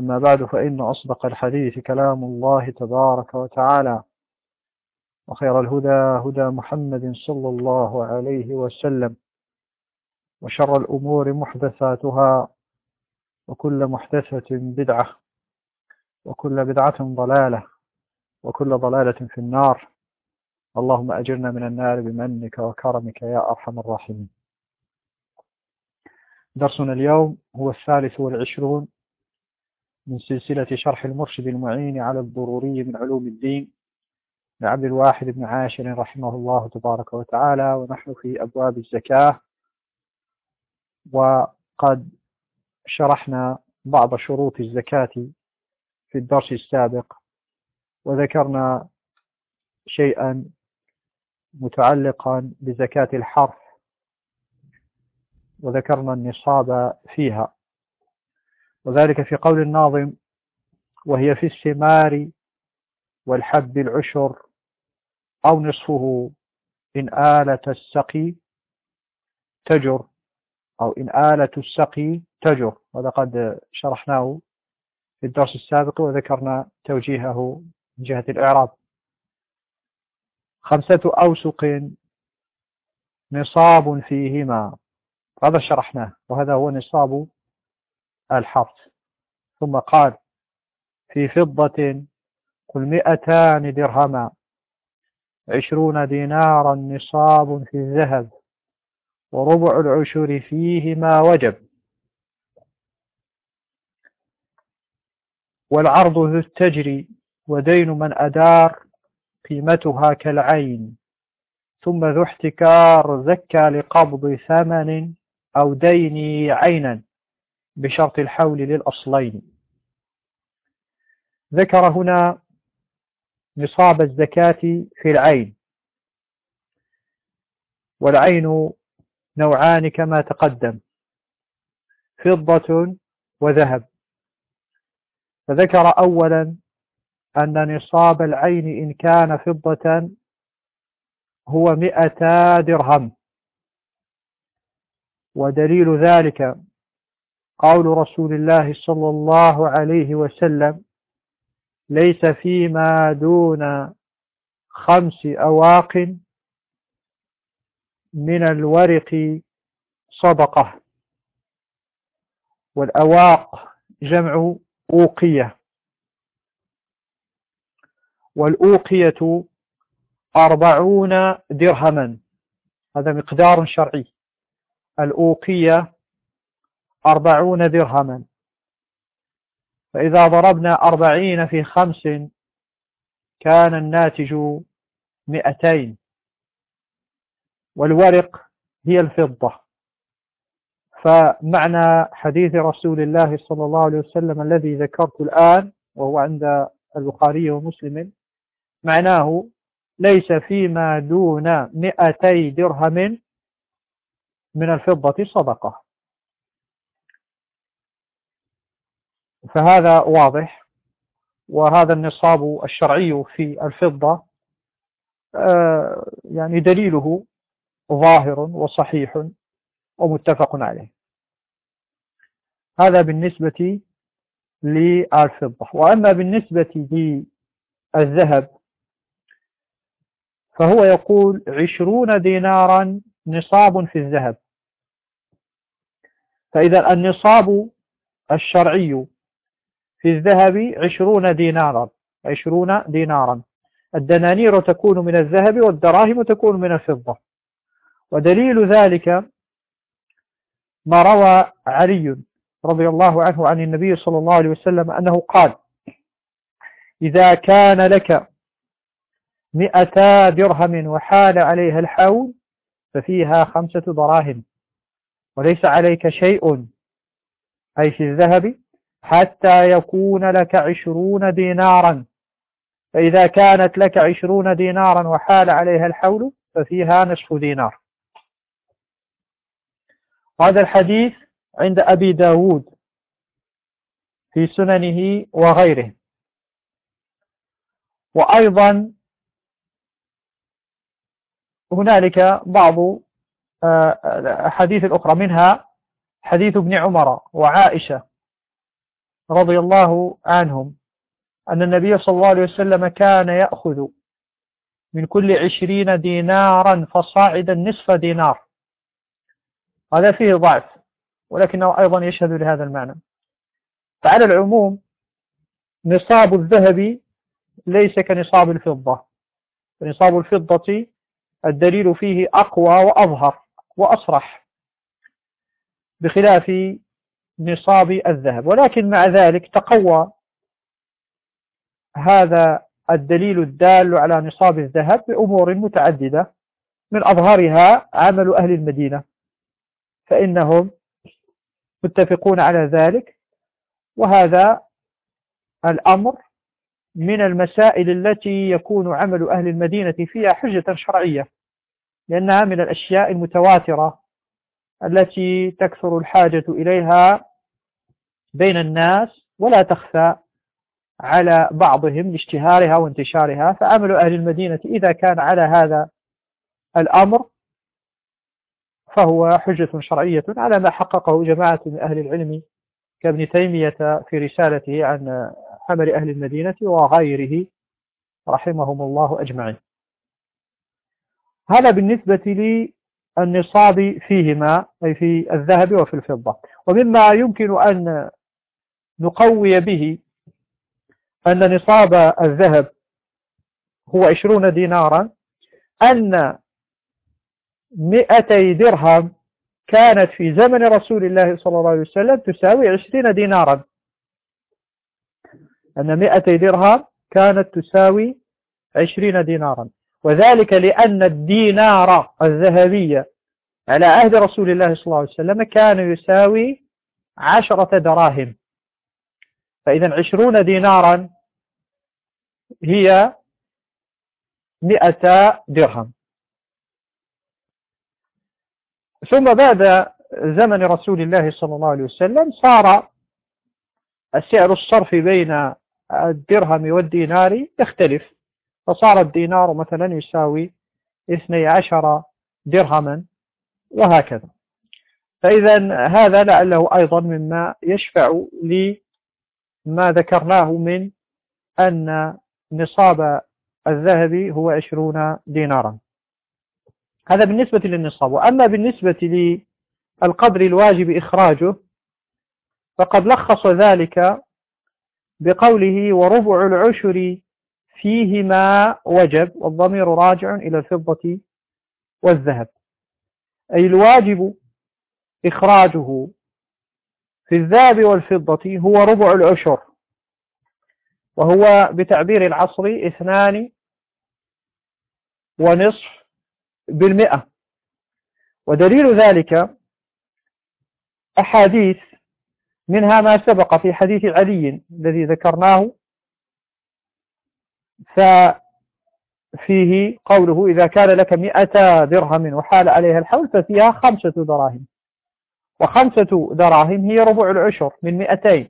أما بعد فإن أصدق الحديث كلام الله تبارك وتعالى وخير الهدى هدى محمد صلى الله عليه وسلم وشر الأمور محدثاتها وكل محدثة بدعة وكل بدعة ضلالة وكل ضلالة في النار. اللهم أجرنا من النار بمنك وكرمك يا أرحم الراحمين. درسنا اليوم هو الثالث والعشرون من سلسلة شرح المرشد المعين على الضروري من علوم الدين لعبد الواحد بن عاشر رحمه الله تبارك وتعالى ونحن في أبواب الزكاة. وقد شرحنا بعض شروط الزكاة في الدرس السابق وذكرنا شيئا متعلقا بزكاة الحرف وذكرنا النصاب فيها. وذلك في قول الناظم وهي في الثمار والحب العشر أو نصفه إن آلة السقي تجر أو إن آلة السقي تجر. هذا قد شرحناه في الدرس السابق وذكرنا توجيهه من جهة الإعراب. خمسة أوسق نصاب فيهما. هذا شرحناه وهذا هو نصاب الحرث ثم قال في فضة قل مئتان درهما عشرون دينارا نصاب في الذهب وربع العشر فيه ما وجب. والعرض ذو التجري ودين من أدار قيمتها كالعين ثم ذو احتكار زكى لقبض ثمن أو دين عينا. بشرط الحول للأصلين. ذكر هنا نصاب الزكاة في العين. والعين نوعان كما تقدم فضة وذهب. فذكر أولا أن نصاب العين إن كان فضة هو مئتا درهم. ودليل ذلك قول رسول الله صلى الله عليه وسلم ليس فيما دون خمس أواق من الورق صدقة. والأواق جمع أوقية. والأوقية أربعون درهما. هذا مقدار شرعي. الأوقية أربعون درهما. فإذا ضربنا أربعين في خمس كان الناتج مئتين. والورق هي الفضة. فمعنى حديث رسول الله صلى الله عليه وسلم الذي ذكرت الآن وهو عند البخاري ومسلم معناه ليس فيما دون مئتي درهم من الفضة صدقة. فهذا واضح وهذا النصاب الشرعي في الفضة آه، يعني دليله ظاهر وصحيح ومتفق عليه. هذا بالنسبة للفضة. وأما بالنسبة للذهب فهو يقول عشرون دينارا نصاب في الذهب. فإذا النصاب الشرعي في الذهب عشرون دينارا عشرون دينارا. الدنانير تكون من الذهب والدراهم تكون من الفضة. ودليل ذلك ما روى علي رضي الله عنه عن النبي صلى الله عليه وسلم أنه قال إذا كان لك مئتا درهم وحال عليها الحول ففيها خمسة دراهم وليس عليك شيء أي في الذهب حتى يكون لك عشرون دينارا. فإذا كانت لك عشرون دينارا وحال عليها الحول ففيها نصف دينار. هذا الحديث عند أبي داود في سننه وغيره. وأيضا هنالك بعض الأحاديث آه، الأخرى منها حديث ابن عمر وعائشة. رضي الله عنهم أن النبي صلى الله عليه وسلم كان يأخذ من كل عشرين دينارا فصاعدا نصف دينار. هذا فيه ضعف ولكنه أيضا يشهد لهذا المعنى. فعلى العموم نصاب الذهب ليس كنصاب الفضة. نصاب الفضة الدليل فيه أقوى وأظهر وأصرح بخلاف نصاب الذهب. ولكن مع ذلك تقوى هذا الدليل الدال على نصاب الذهب بأمور متعددة. من أظهرها عمل أهل المدينة فإنهم متفقون على ذلك. وهذا الأمر من المسائل التي يكون عمل أهل المدينة فيها حجة شرعية لأنها من الأشياء المتواترة التي تكثر الحاجة إليها بين الناس ولا تخفى على بعضهم لاشتهارها وانتشارها. فعمل أهل المدينة إذا كان على هذا الأمر فهو حجة شرعية على ما حققه جماعة من أهل العلم كابن تيمية في رسالته عن عمل أهل المدينة وغيره رحمهم الله أجمعين. هذا بالنسبة للنصاب فيهما أي في الذهب وفي الفضة. ومما يمكن أن نقوي به أن نصاب الذهب هو عشرون دينارا أن مئتي درهم كانت في زمن رسول الله صلى الله عليه وسلم تساوي عشرين دينارا. أن مئتي درهم كانت تساوي عشرين دينارا. وذلك لأن الدينار الذهبية على عهد رسول الله صلى الله عليه وسلم كان يساوي عشرة دراهم. فإذا عشرون دينارا هي مئة درهم. ثم بعد زمن رسول الله صلى الله عليه وسلم صار السعر الصرف بين الدرهم والدينار يختلف. فصار الدينار مثلا يساوي 12 درهما وهكذا. فإذا هذا لعله أيضا مما يشفع لما ذكرناه من أن نصاب الذهب هو 20 دينارا. هذا بالنسبة للنصاب. وأما بالنسبة للقدر الواجب إخراجه فقد لخص ذلك بقوله وربع العشر فيهما وجب والضمير راجع إلى الفضة والذهب. أي الواجب إخراجه في الذهب والفضة هو ربع العشر وهو بتعبير العصر اثنان ونصف بالمئة. ودليل ذلك أحاديث منها ما سبق في حديث علي الذي ذكرناه ففيه قوله إذا كان لك مئة درهم وحال عليها الحول ففيها خمسة دراهم. وخمسة دراهم هي ربع العشر من مئتين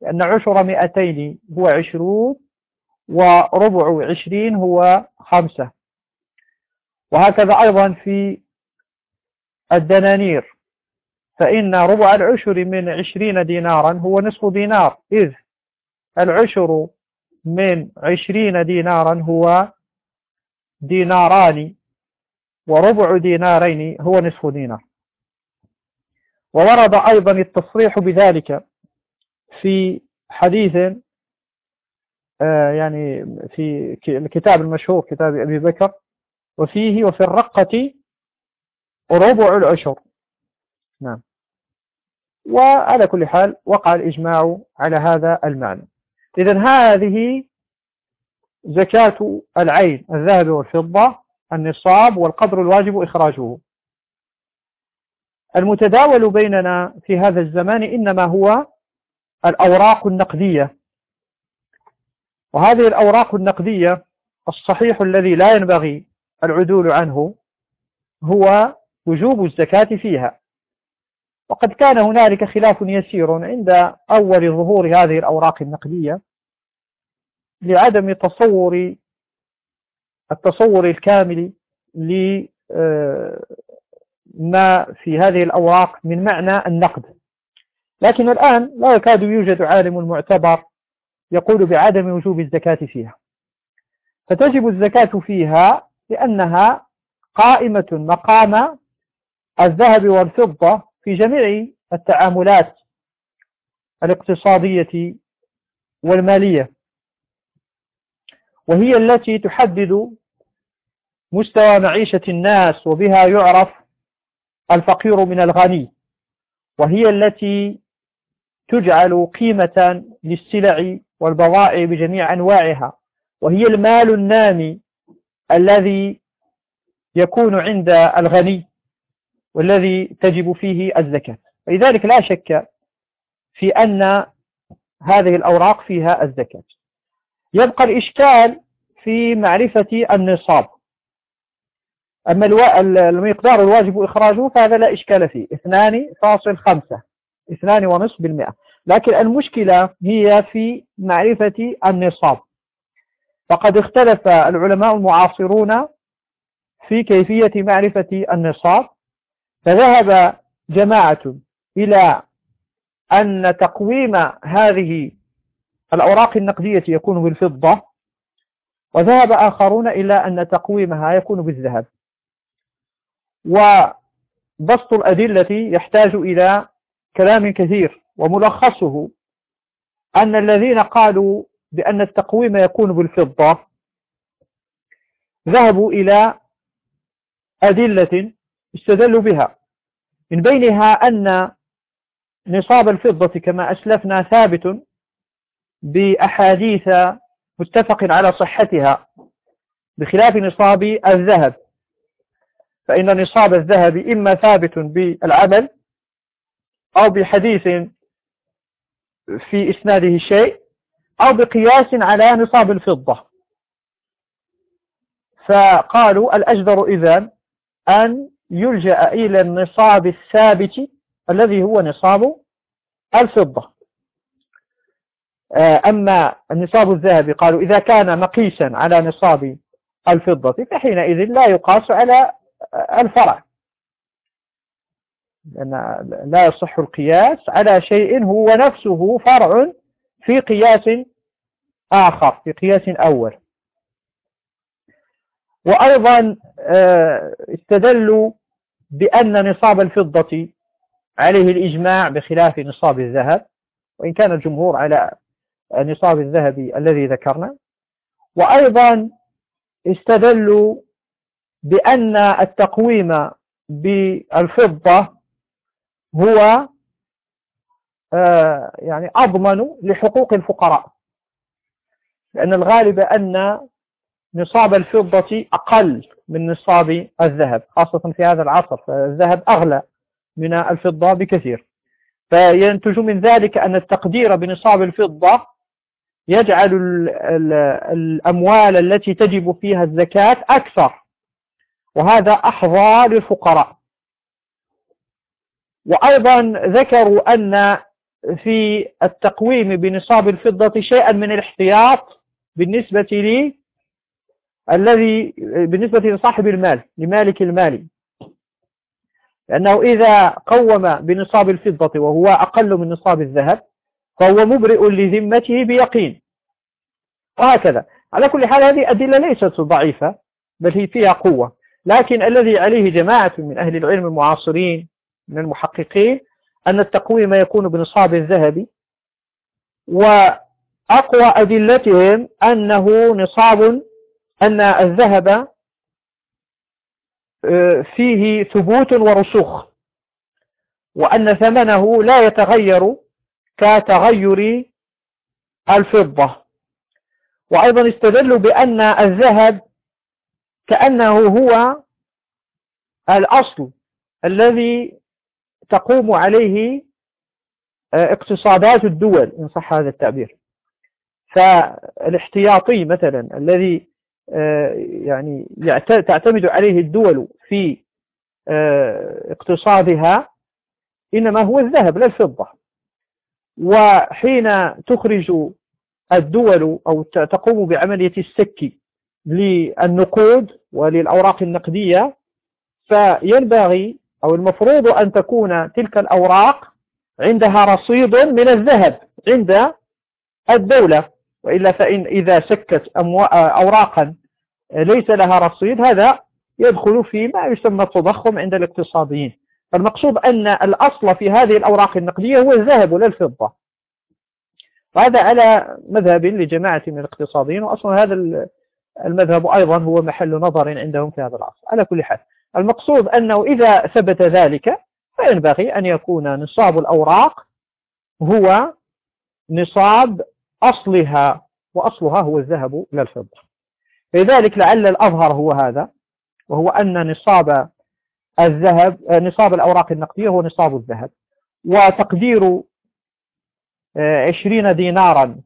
لأن عشر مئتين هو عشرون وربع عشرين هو خمسة. وهكذا أيضا في الدنانير فإن ربع العشر من عشرين دينارا هو نصف دينار إذ العشر من عشرين دينارا هو ديناران وربع دينارين هو نصف دينار. وورد أيضا التصريح بذلك في حديث آه، يعني في الكتاب المشهور كتاب أبي بكر وفيه وفي الرقة ربع العشر. نعم. وعلى كل حال وقع الإجماع على هذا المعنى. إذا هذه زكاة العين الذهب والفضة النصاب والقدر الواجب إخراجه. المتداول بيننا في هذا الزمان إنما هو الأوراق النقدية. وهذه الأوراق النقدية الصحيح الذي لا ينبغي العدول عنه هو وجوب الزكاة فيها. وقد كان هنالك خلاف يسير عند أول ظهور هذه الأوراق النقدية لعدم تصور التصور الكامل آه، في هذه الأوراق من معنى النقد. لكن الآن لا يكاد يوجد عالم معتبر يقول بعدم وجوب الزكاة فيها. فتجب الزكاة فيها لأنها قائمة مقام الذهب والفضة في جميع التعاملات الاقتصادية والمالية. وهي التي تحدد مستوى معيشة الناس وبها يعرف الفقير من الغني وهي التي تجعل قيمة للسلع والبضائع بجميع أنواعها وهي المال النامي الذي يكون عند الغني والذي تجب فيه الزكاة. لذلك لا شك في أن هذه الأوراق فيها الزكاة. يبقى الإشكال في معرفة النصاب. أما المقدار الواجب إخراجه فهذا لا إشكال فيه. 2.5 اثنان ونصف بالمئة. لكن المشكلة هي في معرفة النصاب. فقد اختلف العلماء المعاصرون في كيفية معرفة النصاب. فذهب جماعة إلى أن تقويم هذه الأوراق النقدية يكون بالفضة. وذهب آخرون إلى أن تقويمها يكون بالذهب. وبسط الأدلة يحتاج إلى كلام كثير وملخصه أن الذين قالوا بأن التقويم يكون بالفضة ذهبوا إلى أدلة استدلوا بها. من بينها أن نصاب الفضة كما أسلفنا ثابت بأحاديث متفق على صحتها بخلاف نصاب الذهب. فإن نصاب الذهب إما ثابت بالعمل أو بحديث في إسناده شيء أو بقياس على نصاب الفضة. فقالوا الأجدر إذن أن يلجأ إلى النصاب الثابت الذي هو نصاب الفضة. آه، أما النصاب الذهبي قالوا إذا كان مقيسا على نصاب الفضة فحينئذ لا يقاس على الفرع. لأن لا يصح القياس على شيء هو نفسه فرع في قياس آخر في قياس أول. وأيضا آه، استدلوا بأن نصاب الفضة عليه الإجماع بخلاف نصاب الذهب. وإن كان الجمهور على نصاب الذهب الذي ذكرنا. وأيضا استدلوا بأن التقويم بالفضة هو آه، يعني أضمن لحقوق الفقراء. لأن الغالب أن نصاب الفضة أقل من نصاب الذهب خاصة في هذا العصر فالذهب أغلى من الفضة بكثير. فينتج من ذلك أن التقدير بنصاب الفضة يجعل الأموال التي تجب فيها الزكاة أكثر. وهذا أحظى للفقراء. وأيضا ذكروا أن في التقويم بنصاب الفضة شيئا من الاحتياط بالنسبة لي الذي بالنسبة لصاحب المال لمالك المال. لأنه إذا قوم بنصاب الفضة وهو أقل من نصاب الذهب فهو مبرئ لذمته بيقين. وهكذا. على كل حال هذه أدلة ليست ضعيفة بل هي فيها قوة. لكن الذي عليه جماعة من أهل العلم المعاصرين من المحققين أن التقويم يكون بنصاب الذهب وأقوى أدلتهم أنه نصاب أن الذهب آه، فيه ثبوت ورسوخ وأن ثمنه لا يتغير كتغير الفضة. وأيضا استدلوا بأن الذهب كأنه هو الأصل الذي تقوم عليه آه، اقتصادات الدول إن صح هذا التعبير. فالاحتياطي مثلا الذي آه، يعني تعتمد عليه الدول في اقتصادها إنما هو الذهب لا الفضة. وحين تخرج الدول أو تقوم بعملية السك للنقود وللأوراق النقدية فينبغي أو المفروض أن تكون تلك الأوراق عندها رصيد من الذهب عند الدولة. وإلا فإن إذا سكت أوراقا ليس لها رصيد هذا يدخل في ما يسمى التضخم عند الاقتصاديين. فالمقصود أن الأصل في هذه الأوراق النقدية هو الذهب ولا الفضة وهذا على مذهب لجماعة من الاقتصاديين وأصلا هذا المذهب أيضا هو محل نظر عندهم في هذا العصر. على كل حال المقصود أنه إذا ثبت ذلك فينبغي أن يكون نصاب الأوراق هو نصاب أصلها وأصلها هو الذهب لا الفضة. لذلك لعل الأظهر هو هذا وهو أن نصاب الذهب نصاب الأوراق النقدية هو نصاب الذهب. وتقدير عشرين دينارا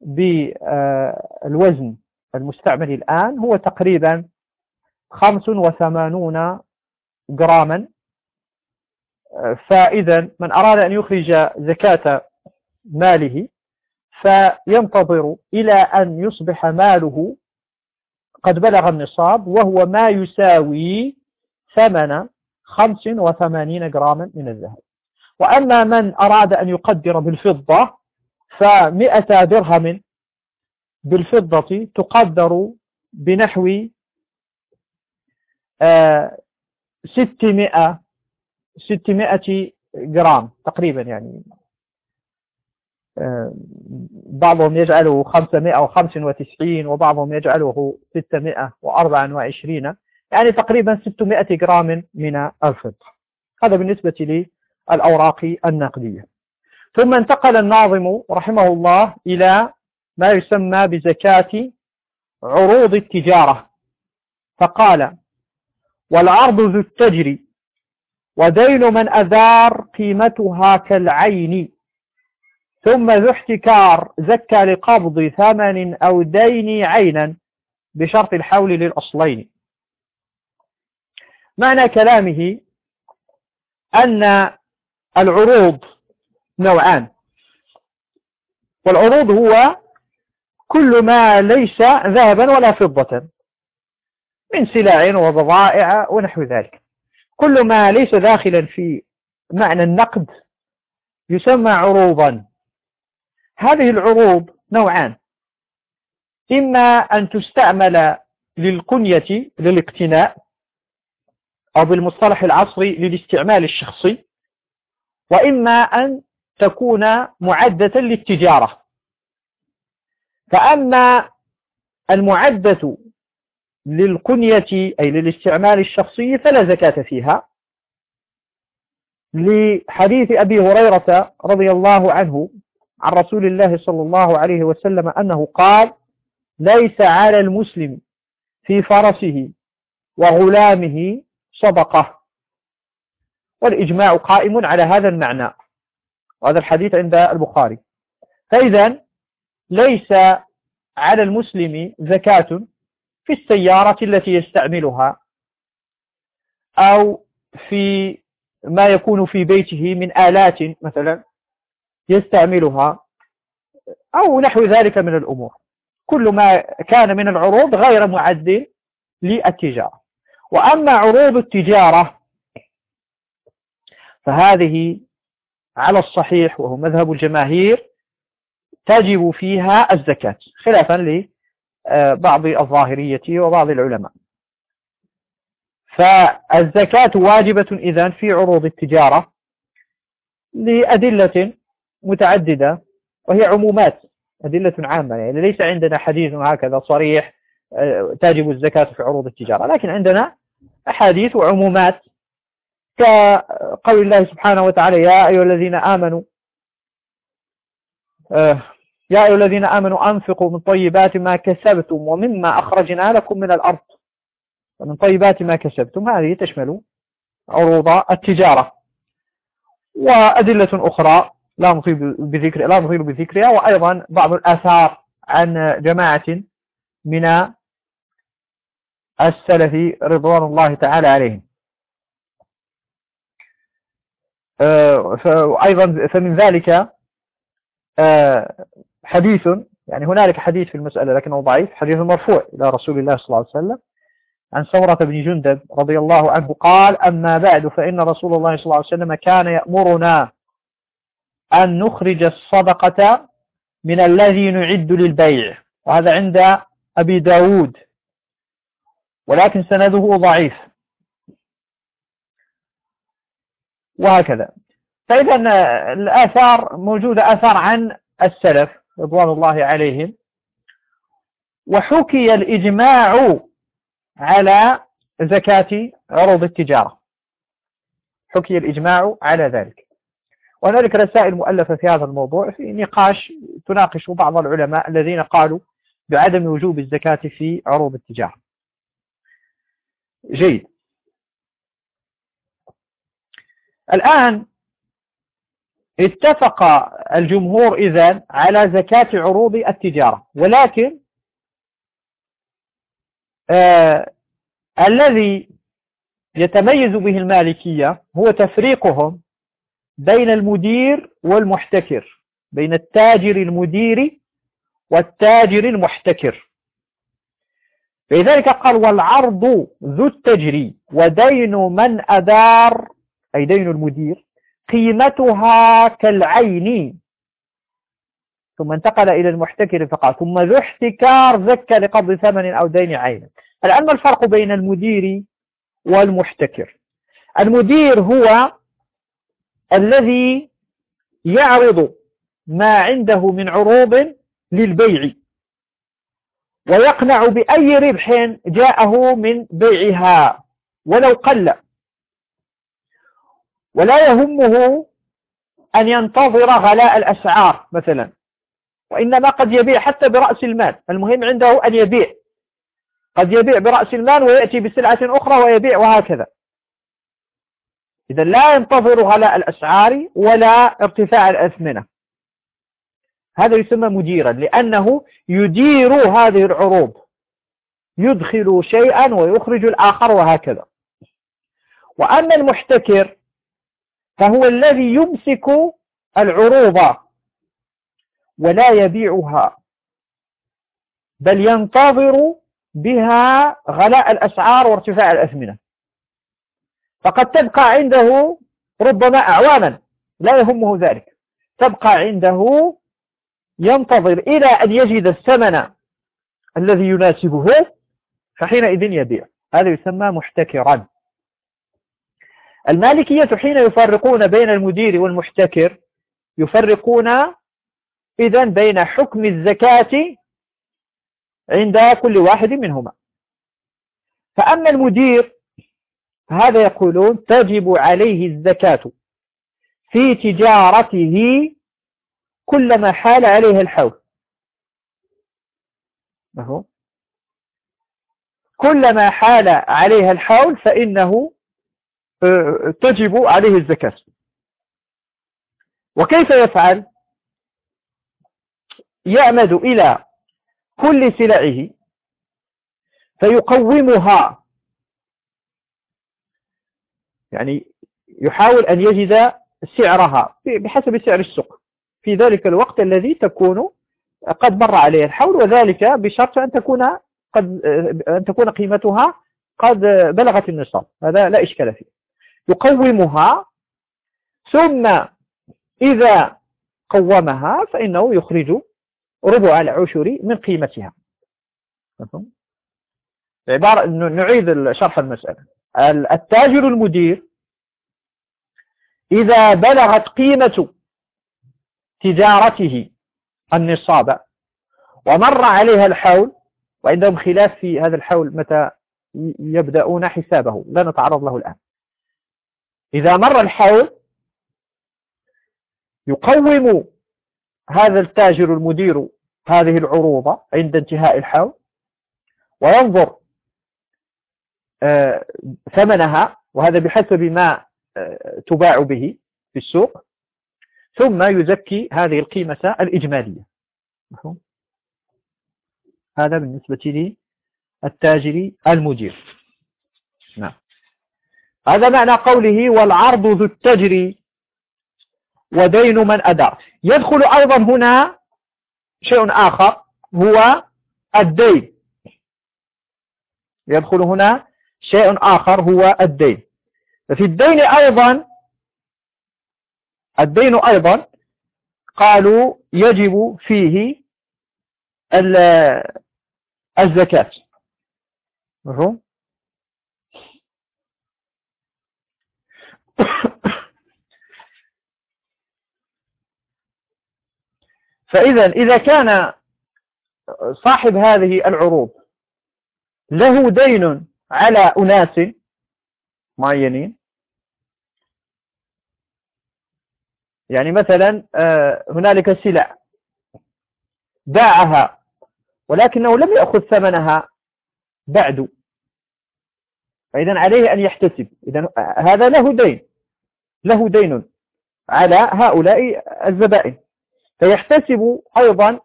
بالوزن المستعمل الآن هو تقريبا خمس وثمانون جراما. فإذا من أراد أن يخرج زكاة ماله فينتظر إلى أن يصبح ماله قد بلغ النصاب وهو ما يساوي ثمن خمس وثمانين جراما من الذهب. وأما من أراد أن يقدر بالفضة فمئة درهم بالفضة تقدر بنحو آه، ستمائة ستمائة جرام تقريبا يعني. آه، بعضهم يجعله 595 وبعضهم يجعله 624 يعني تقريبا 600 جرام من الفضة. هذا بالنسبة للأوراق النقدية. ثم انتقل الناظم رحمه الله إلى ما يسمى بزكاة عروض التجارة. فقال والعرض ذو التجري ودين من أذار قيمتها كالعين ثم ذو احتكار زكى لقبض ثمن أو دين عينا بشرط الحول للأصلين. معنى كلامه أن العروض نوعان. والعروض هو كل ما ليس ذهبا ولا فضة من سلع وبضائع ونحو ذلك. كل ما ليس داخلا في معنى النقد يسمى عروضا. هذه العروض نوعان. إما أن تستعمل للقنية للاقتناء أو بالمصطلح العصري للاستعمال الشخصي وإما أن تكون معدة للتجارة. فأما المعدة للقنية أي للاستعمال الشخصي فلا زكاة فيها. لحديث أبي هريرة رضي الله عنه عن رسول الله صلى الله عليه وسلم أنه قال ليس على المسلم في فرسه وغلامه صدقة. والإجماع قائم على هذا المعنى وهذا الحديث عند البخاري. فإذا ليس على المسلم زكاة في السيارة التي يستعملها أو في ما يكون في بيته من آلات مثلا يستعملها أو نحو ذلك من الأمور. كل ما كان من العروض غير معد للتجارة. وأما عروض التجارة فهذه على الصحيح وهو مذهب الجماهير تجب فيها الزكاة خلافا لبعض الظاهرية وبعض العلماء. فالزكاة واجبة إذن في عروض التجارة لأدلة متعددة وهي عمومات أدلة عامة. يعني ليس عندنا حديث هكذا صريح آه، تجب الزكاة في عروض التجارة لكن عندنا أحاديث وعمومات. كقول الله سبحانه وتعالى يا أيها الذين آمنوا يا أيها الذين آمنوا أنفقوا من طيبات ما كسبتم ومما أخرجنا لكم من الأرض. ومن طيبات ما كسبتم هذه تشمل عروض التجارة. وأدلة أخرى لا نطيل بذكر لا نطيل بذكرها وأيضا بعض الآثار عن جماعة من السلف رضوان الله تعالى عليهم. آه، أيضا فمن ذلك آه، حديث يعني هنالك حديث في المسألة لكنه ضعيف. حديث مرفوع إلى رسول الله صلى الله عليه وسلم عن سورة بن جندب رضي الله عنه قال أما بعد فإن رسول الله صلى الله عليه وسلم كان يأمرنا أن نخرج الصدقة من الذي نعد للبيع وهذا عند أبي داود. ولكن سنده ضعيف. وهكذا. فإذا الآثار موجودة آثار عن السلف رضوان الله عليهم. وحكي الإجماع على زكاة عروض التجارة. حكي الإجماع على ذلك. وهنالك رسائل مؤلفة في هذا الموضوع في نقاش تناقش بعض العلماء الذين قالوا بعدم وجوب الزكاة في عروض التجارة. جيد. الآن اتفق الجمهور إذن على زكاة عروض التجارة. ولكن آه الذي يتميز به المالكية هو تفريقهم بين المدير والمحتكر بين التاجر المدير والتاجر المحتكر. فلذلك قال والعرض ذو التجري ودين من أدار أي دين المدير قيمتها كالعين. ثم انتقل إلى المحتكر فقال ثم ذو احتكار زكى لقبض ثمن أو دين عين. الآن ما الفرق بين المدير والمحتكر؟ المدير هو الذي يعرض ما عنده من عروض للبيع ويقنع بأي ربح جاءه من بيعها ولو قل. ولا يهمه أن ينتظر غلاء الأسعار مثلا وإنما قد يبيع حتى برأس المال. المهم عنده أن يبيع. قد يبيع برأس المال ويأتي بسلعة أخرى ويبيع وهكذا. إذا لا ينتظر غلاء الأسعار ولا ارتفاع الأثمنة. هذا يسمى مديرا لأنه يدير هذه العروض. يدخل شيئا ويخرج الآخر وهكذا. وأما المحتكر فهو الذي يمسك العروض ولا يبيعها بل ينتظر بها غلاء الأسعار وارتفاع الأثمنة فقد تبقى عنده ربما أعواما لا يهمه ذلك. تبقى عنده ينتظر إلى أن يجد الثمن الذي يناسبه فحينئذ يبيع. هذا يسمى محتكرا. المالكية حين يفرقون بين المدير والمحتكر يفرقون إذا بين حكم الزكاة عند كل واحد منهما. فأما المدير هذا يقولون تجب عليه الزكاة في تجارته كلما حال عليها الحول. كلما حال عليها الحول فإنه تجب عليه الزكاة. وكيف يفعل؟ يعمد إلى كل سلعه فيقومها. يعني يحاول أن يجد سعرها بحسب سعر السوق. في ذلك الوقت الذي تكون قد مر عليه الحول وذلك بشرط أن تكون قد أن تكون قيمتها قد بلغت النصاب. هذا لا إشكال فيه. يقومها ثم إذا قومها فإنه يخرج ربع العشر من قيمتها. عبارة نعيد شرح المسألة. التاجر المدير إذا بلغت قيمة تجارته النصاب ومر عليها الحول وعندهم خلاف في هذا الحول متى يبدأون حسابه. لا نتعرض له الآن. إذا مر الحول يقوم هذا التاجر المدير هذه العروض عند انتهاء الحول وينظر آه، ثمنها وهذا بحسب ما آه، تباع به في السوق ثم يزكي هذه القيمة الإجمالية؟ هذا بالنسبة للتاجر المدير هذا معنى قوله والعرض ذو التجري ودين من أدار. يدخل أيضا هنا شيء آخر هو الدين. يدخل هنا شيء آخر هو الدين. ففي الدين أيضا الدين أيضا قالوا يجب فيه الزكاة. فإذا إذا كان صاحب هذه العروض له دين على أناس معينين يعني مثلا آه، هنالك سلع باعها ولكنه لم يأخذ ثمنها بعد فإذا عليه أن يحتسب. إذا هذا له دين. له دين على هؤلاء الزبائن. فيحتسب أيضا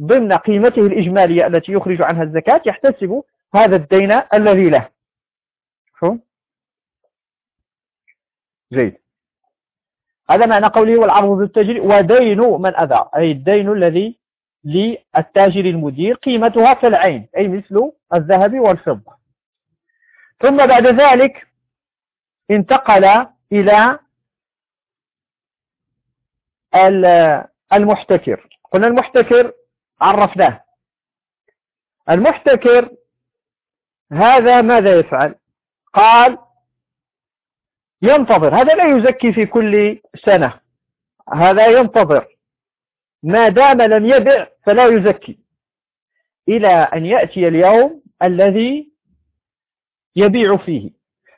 ضمن قيمته الإجمالية التي يخرج عنها الزكاة يحتسب هذا الدين الذي له. شو؟ جيد. هذا معنى قوله والعرض بالتجري ودين من أذى أي الدين الذي للتاجر المدير قيمتها كالعين أي مثل الذهب والفضة. ثم بعد ذلك انتقل إلى المحتكر. قلنا المحتكر عرفناه. المحتكر هذا ماذا يفعل؟ قال ينتظر. هذا لا يزكي في كل سنة. هذا ينتظر. ما دام لم يبع فلا يزكي. إلى أن يأتي اليوم الذي يبيع فيه.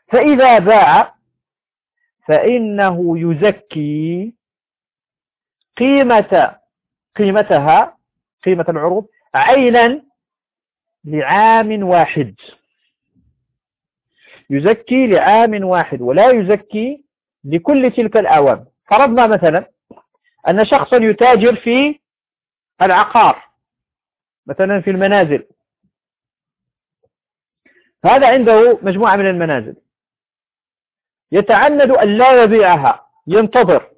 فإذا باع فإنه يزكي قيمة قيمتها قيمة العروض عينا لعام واحد. يزكي لعام واحد ولا يزكي لكل تلك الأعوام. فرضنا مثلا أن شخصا يتاجر في العقار مثلا في المنازل. هذا عنده مجموعة من المنازل. يتعند أن لا يبيعها. ينتظر.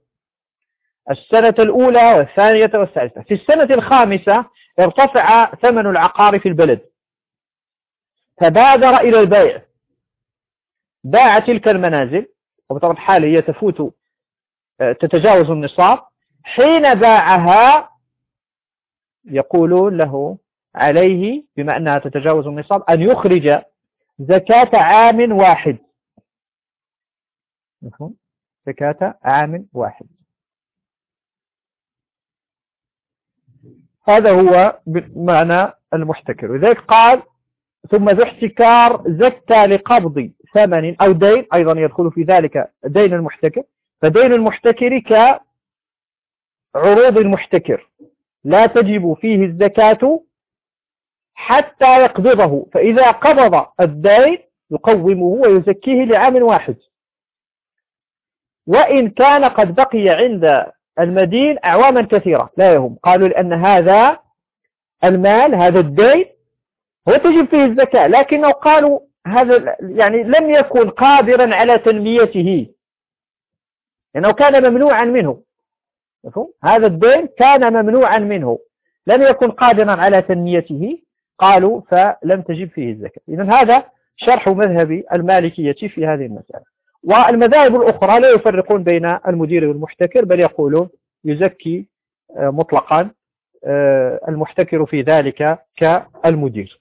السنة الأولى والثانية والثالثة في السنة الخامسة ارتفع ثمن العقار في البلد. فبادر إلى البيع. باع تلك المنازل وبطبع الحال هي تفوت آه، تتجاوز النصاب. حين باعها يقولون له عليه بما أنها تتجاوز النصاب أن يخرج زكاة عام واحد. زكاة عام واحد. هذا هو معنى المحتكر. لذلك قال ثم ذو احتكار زكى لقبض ثمن أو دين أيضا يدخل في ذلك دين المحتكر. فدين المحتكر كعروض المحتكر. لا تجب فيه الزكاة حتى يقبضه. فإذا قبض الدين يقومه ويزكيه لعام واحد. وإن كان قد بقي عند المدين أعواما كثيرة لا يهم. قالوا لأن هذا المال هذا الدين هو تجب فيه الزكاة. لكنه قالوا هذا يعني لم يكن قادرا على تنميته. لأنه كان ممنوعا منه؟ هذا الدين كان ممنوعا منه. لم يكن قادرا على تنميته. قالوا فلم تجب فيه الزكاة. إذن هذا شرح مذهب المالكية في هذه المسألة. والمذاهب الأخرى لا يفرقون بين المدير والمحتكر بل يقولون يزكي آه، مطلقا آه، المحتكر في ذلك كالمدير.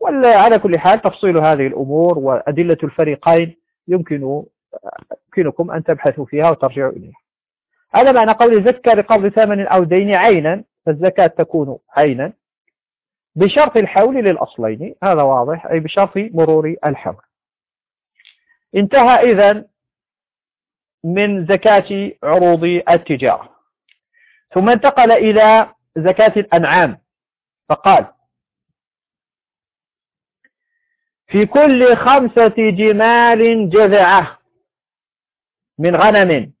وعلى كل حال تفصيل هذه الأمور وأدلة الفريقين يمكن يمكنكم أن تبحثوا فيها وترجعوا إليها. هذا معنى قول زكى لقبض ثمن أو دين عينا. فالزكاة تكون عينا بشرط الحول للأصلين. هذا واضح أي بشرط مرور الحول. انتهى إذن من زكاة عروض التجارة. ثم انتقل إلى زكاة الأنعام. فقال في كل خمسة جمال جذعة من غنم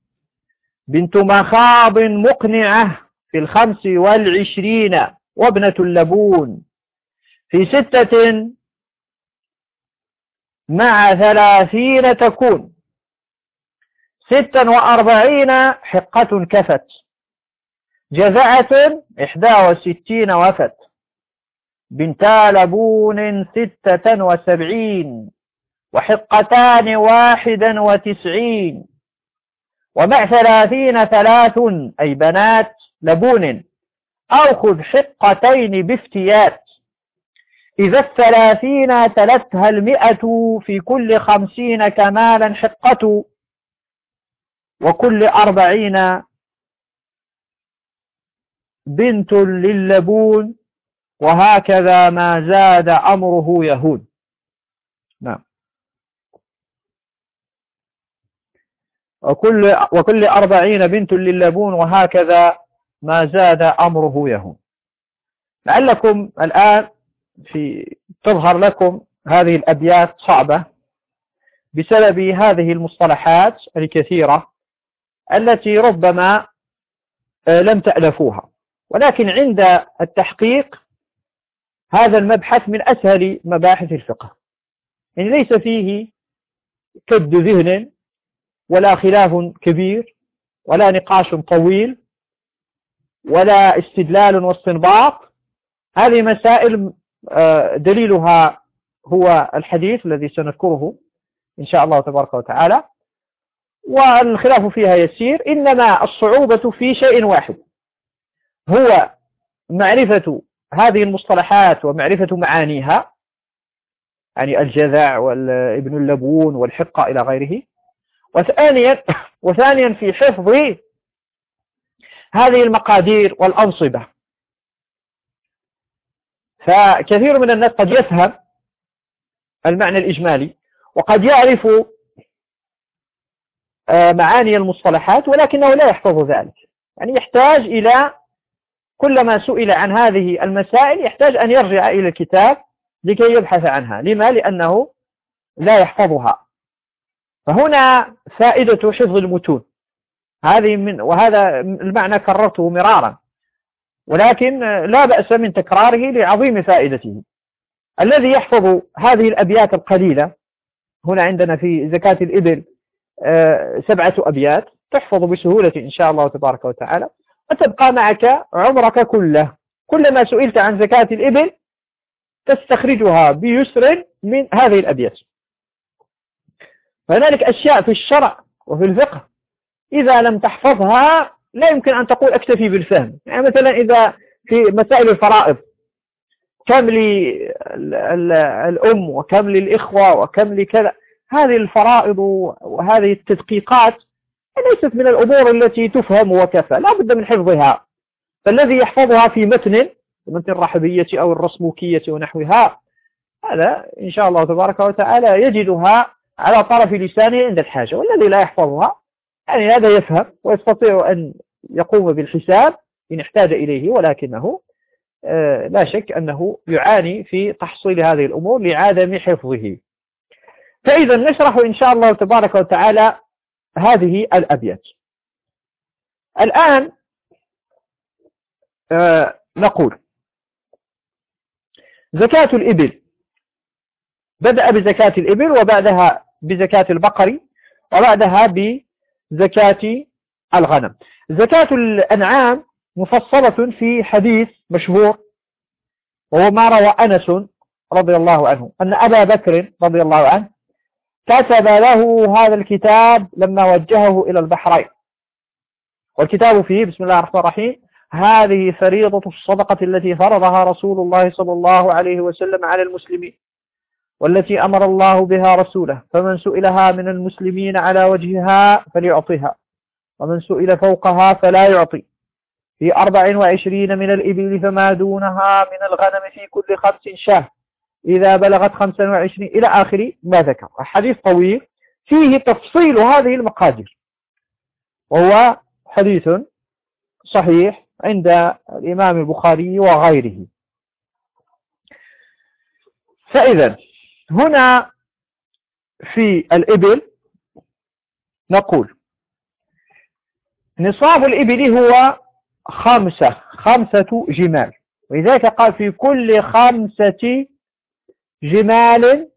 بنت مخاض مقنعة في الخمس والعشرين وابنة اللبون في ستة مع ثلاثين تكون. ستا وأربعين حقة كفت. جزعة إحدى وستين وفت. بنتا لبون ستة وسبعين وحقتان واحدا وتسعين. ومع ثلاثين ثلاث أي بنات لبون. أو خذ حقتين بافتيات. إذا الثلاثين تلتها المئة في كل خمسين كمالا حقة وكل أربعين بنت للبون وهكذا ما زاد أمره يهود. نعم. وكل, وكل أربعين بنت للبون وهكذا ما زاد أمره يهون لعلكم الآن في تظهر لكم هذه الأبيات صعبة بسبب هذه المصطلحات الكثيرة التي ربما آه، لم تألفوها. ولكن عند التحقيق هذا المبحث من أسهل مباحث الفقه. يعني ليس فيه كد ذهن ولا خلاف كبير ولا نقاش طويل ولا استدلال واستنباط. هذه مسائل دليلها هو الحديث الذي سنذكره إن شاء الله تبارك وتعالى. والخلاف فيها يسير إنما الصعوبة في شيء واحد. هو معرفة هذه المصطلحات ومعرفة معانيها يعني الجذع والإبن اللبون والحقة إلى غيره. وثانيا وثانيا في حفظ هذه المقادير والأنصبة. فكثير من الناس قد يفهم المعنى الإجمالي وقد يعرف آه، معاني المصطلحات ولكنه لا يحفظ ذلك. يعني يحتاج إلى كلما سئل عن هذه المسائل يحتاج أن يرجع إلى الكتاب لكي يبحث عنها. لما؟ لأنه لا يحفظها. فهنا فائدة حفظ المتون. هذه من وهذا المعنى كررته مرارا. ولكن لا بأس من تكراره لعظيم فائدته. الذي يحفظ هذه الأبيات القليلة هنا عندنا في زكاة الإبل آه، سبعة أبيات تحفظ بسهولة إن شاء الله تبارك وتعالى وتبقى معك عمرك كله. كلما سئلت عن زكاة الإبل تستخرجها بيسر من هذه الأبيات. فهنالك أشياء في الشرع وفي الفقه إذا لم تحفظها لا يمكن أن تقول أكتفي بالفهم. يعني مثلا إذا في مسائل الفرائض كم للأم وكم للإخوة وكم لكذا هذه الفرائض وهذه التدقيقات ليست من الأمور التي تفهم وكفى لا بد من حفظها. فالذي يحفظها في متن متن الرحبية أو الرسموكية ونحوها هذا إن شاء الله تبارك وتعالى يجدها على طرف لسانه عند الحاجة والذي لا يحفظها يعني هذا يفهم ويستطيع أن يقوم بالحساب إن احتاج إليه ولكنه آه، لا شك أنه يعاني في تحصيل هذه الأمور لعدم حفظه. فإذا نشرح إن شاء الله تبارك وتعالى هذه الأبيات. الآن آه، نقول زكاة الإبل. بدأ بزكاة الإبل وبعدها بزكاة البقر وبعدها بزكاة الغنم. زكاة الأنعام مفصلة في حديث مشهور وهو ما روى أنس رضي الله عنه أن أبا بكر رضي الله عنه كتب له هذا الكتاب لما وجهه إلى البحرين. والكتاب فيه بسم الله الرحمن الرحيم هذه فريضة الصدقة التي فرضها رسول الله صلى الله عليه وسلم على المسلمين والتي أمر الله بها رسوله فمن سئلها من المسلمين على وجهها فليعطيها. ومن سئل فوقها فلا يعطي. في أربع وعشرين من الإبل فما دونها من الغنم في كل خمس شاه إذا بلغت خمسا وعشرين إلى آخر ما ذكر. حديث طويل. فيه تفصيل هذه المقادير. وهو حديث صحيح عند الإمام البخاري وغيره. فإذا هنا في الإبل نقول نصاب الإبل هو خمسة خمسة جمال. ولذلك قال في كل خمسة جمال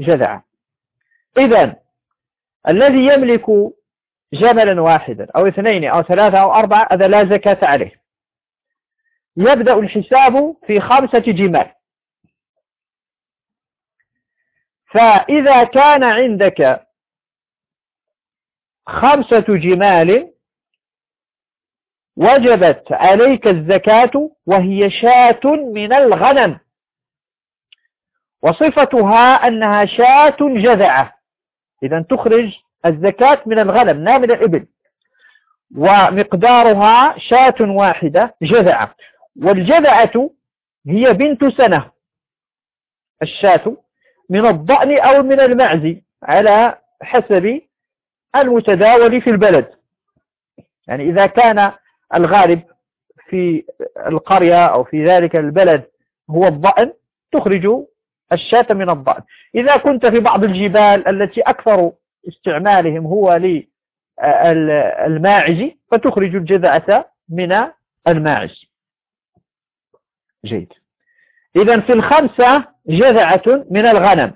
جذع. إذا الذي يملك جملا واحدا أو اثنين أو ثلاثة أو أربعة هذا لا زكاة عليه. يبدأ الحساب في خمسة جمال. فإذا كان عندك خمسة جمال وجبت عليك الزكاة وهي شاة من الغنم. وصفتها أنها شاة جذعة. إذا تخرج الزكاة من الغنم لا من الإبل. ومقدارها شاة واحدة جذعة. والجذعة هي بنت سنة. الشاة من الضأن أو من المعز على حسب المتداول في البلد. يعني إذا كان الغالب في القرية أو في ذلك البلد هو الضأن تخرج الشاة من الضأن. إذا كنت في بعض الجبال التي أكثر استعمالهم هو للماعز فتخرج الجذعة من الماعز. جيد. إذا في الخمسة جذعة من الغنم.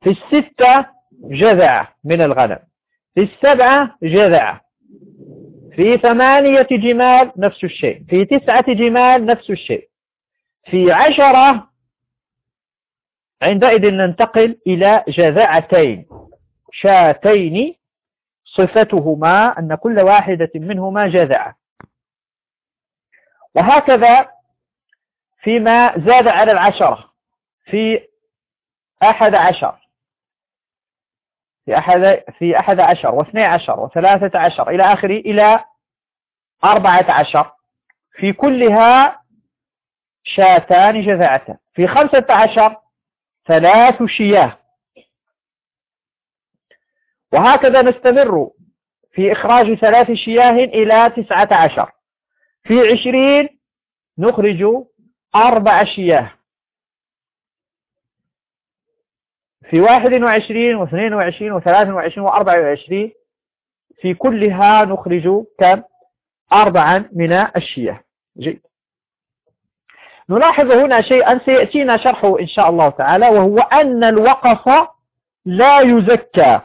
في الستة جذعة من الغنم. في السبعة جذعة. في ثمانية جمال نفس الشيء. في تسعة جمال نفس الشيء. في عشرة عندئذ ننتقل إلى جذعتين. شاتين صفتهما أن كل واحدة منهما جذعة. وهكذا فيما زاد على العشرة في أحد عشر. في أحد, في أحد عشر واثني عشر وثلاثة عشر إلى آخره إلى أربعة عشر. في كلها شاتان جذعتان في خمسة عشر ثلاث شياه. وهكذا نستمر في إخراج ثلاث شياه إلى تسعة عشر. في عشرين نخرج أربع شياه. في واحد وعشرين واثنين وعشرين وثلاث وعشرين وأربع وعشرين في كلها نخرج كم؟ أربعا من الشياه جيد. نلاحظ هنا شيئا سيأتينا شرحه إن شاء الله تعالى وهو أن الوقف لا يزكى.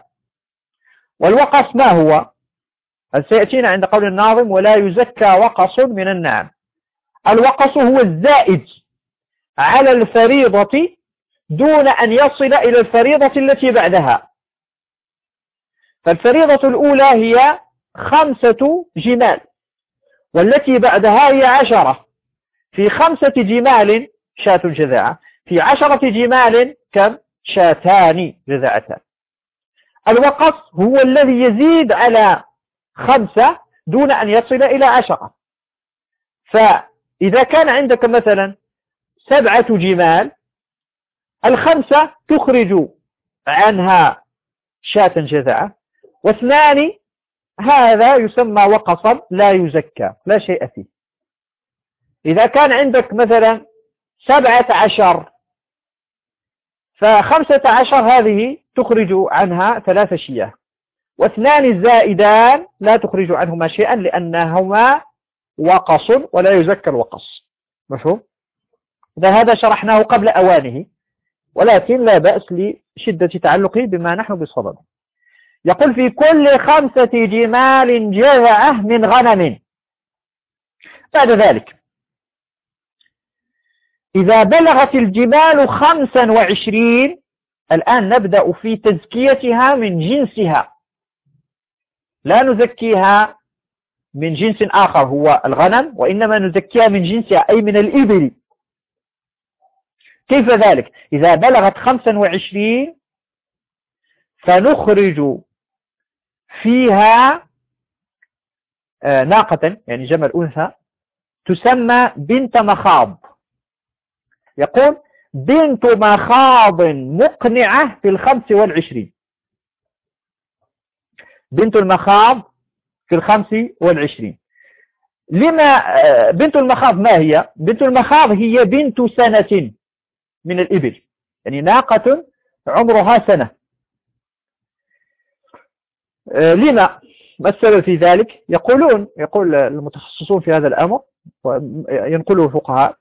والوقف ما هو؟ سيأتينا عند قول الناظم ولا يزكى وقص من النعم؟ الوقص هو الزائد على الفريضة دون أن يصل إلى الفريضة التي بعدها. فالفريضة الأولى هي خمسة جمال والتي بعدها هي عشرة. في خمسة جمال شاة جذاعة في عشرة جمال كم؟ شاتان جذاعتان. الوقص هو الذي يزيد على خمسة دون أن يصل إلى عشرة. فإذا كان عندك مثلا سبعة جمال الخمسة تخرج عنها شاة جذعة واثنان هذا يسمى وقصا لا يزكى لا شيء فيه. إذا كان عندك مثلا سبعة عشر فخمسة عشر هذه تخرج عنها ثلاث شياه واثنان الزائدان لا تخرج عنهما شيئا لأنهما وقص ولا يزكى الوقص. مفهوم؟ إذا هذا شرحناه قبل أوانه. ولكن لا بأس لشدة تعلقه بما نحن بصدد يقول في كل خمسة جمال جذعة من غنم. بعد ذلك إذا بلغت الجمال خمسا وعشرين الآن نبدأ في تزكيتها من جنسها. لا نزكيها من جنس آخر هو الغنم وإنما نزكيها من جنسها أي من الإبل. كيف ذلك؟ إذا بلغت خمسا وعشرين فنخرج فيها آه، ناقة يعني جمل أنثى تسمى بنت مخاض. يقول بنت مخاض مقنعة في الخمس والعشرين. بنت المخاض في الخمس والعشرين. لما آه، بنت المخاض ما هي؟ بنت المخاض هي بنت سنة. من الإبل. يعني ناقة عمرها سنة. آه، لما ما السبب في ذلك؟ يقولون يقول المتخصصون في هذا الأمر وينقله الفقهاء